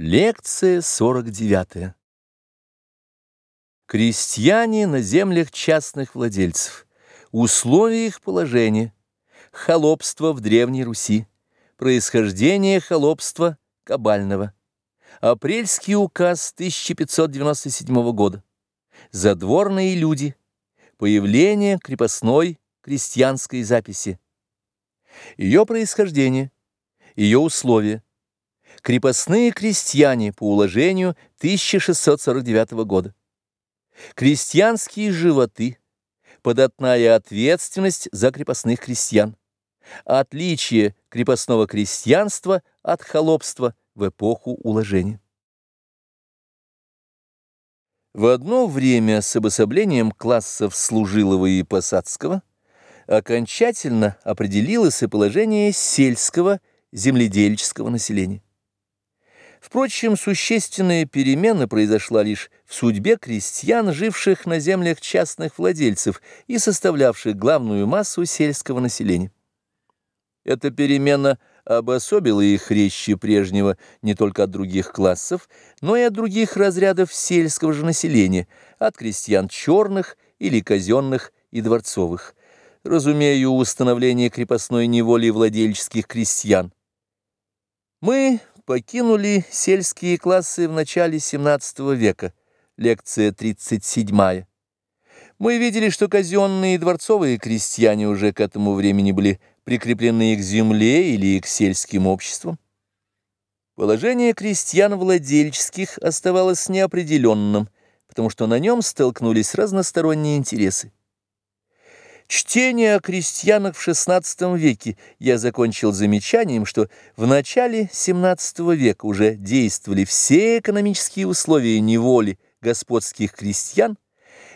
Лекция 49. Крестьяне на землях частных владельцев. Условия их положения. Холопство в Древней Руси. Происхождение холопства кабального. Апрельский указ 1597 года. Задворные люди. Появление крепостной крестьянской записи. Ее происхождение. Ее условия крепостные крестьяне по уложению 1649 года. Крестьянские животы, податная ответственность за крепостных крестьян, отличие крепостного крестьянства от холопства в эпоху уложения. В одно время с обособлением классов служилого и посадского окончательно определилось и положение сельского земледельческого населения. Впрочем, существенная перемена произошла лишь в судьбе крестьян, живших на землях частных владельцев и составлявших главную массу сельского населения. Эта перемена обособила их резче прежнего не только от других классов, но и от других разрядов сельского же населения, от крестьян черных или казенных и дворцовых. Разумею, установление крепостной неволи владельческих крестьян. Мы покинули сельские классы в начале XVII века, лекция 37. Мы видели, что казенные и дворцовые крестьяне уже к этому времени были прикреплены к земле или к сельским обществам. Положение крестьян владельческих оставалось неопределенным, потому что на нем столкнулись разносторонние интересы. Чтение о крестьянах в XVI веке я закончил замечанием, что в начале XVII века уже действовали все экономические условия неволи господских крестьян,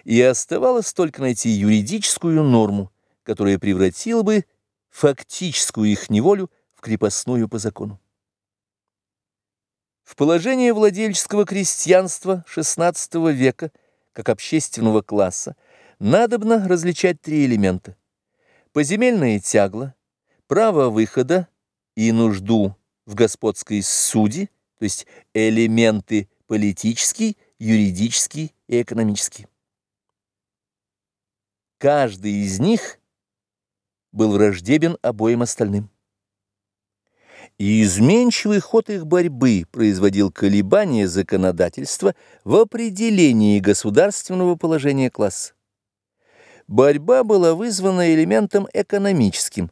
и оставалось только найти юридическую норму, которая превратила бы фактическую их неволю в крепостную по закону. В положении владельческого крестьянства XVI века, как общественного класса, Надобно различать три элемента. Поземельное тягло, право выхода и нужду в господской суде, то есть элементы политический, юридический и экономический. Каждый из них был враждебен обоим остальным. И изменчивый ход их борьбы производил колебания законодательства в определении государственного положения класса. Борьба была вызвана элементом экономическим.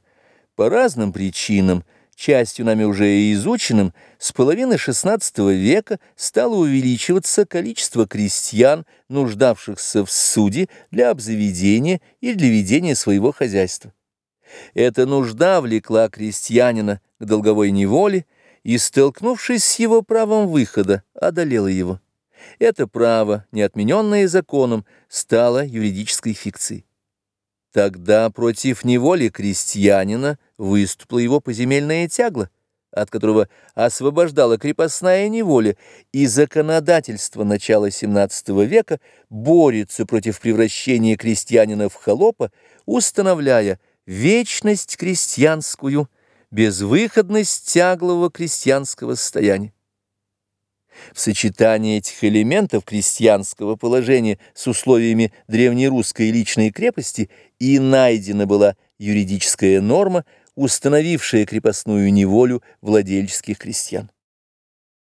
По разным причинам, частью нами уже изученным, с половины XVI века стало увеличиваться количество крестьян, нуждавшихся в суде для обзаведения и для ведения своего хозяйства. Эта нужда влекла крестьянина к долговой неволе и, столкнувшись с его правом выхода, одолела его. Это право, не отмененное законом, стало юридической фикцией. Тогда против неволи крестьянина выступила его поземельное тягло, от которого освобождала крепостная неволя, и законодательство начала XVII века борется против превращения крестьянина в холопа, установляя вечность крестьянскую, безвыходность тяглого крестьянского состояния. В сочетании этих элементов крестьянского положения с условиями древнерусской личной крепости и найдена была юридическая норма, установившая крепостную неволю владельческих крестьян.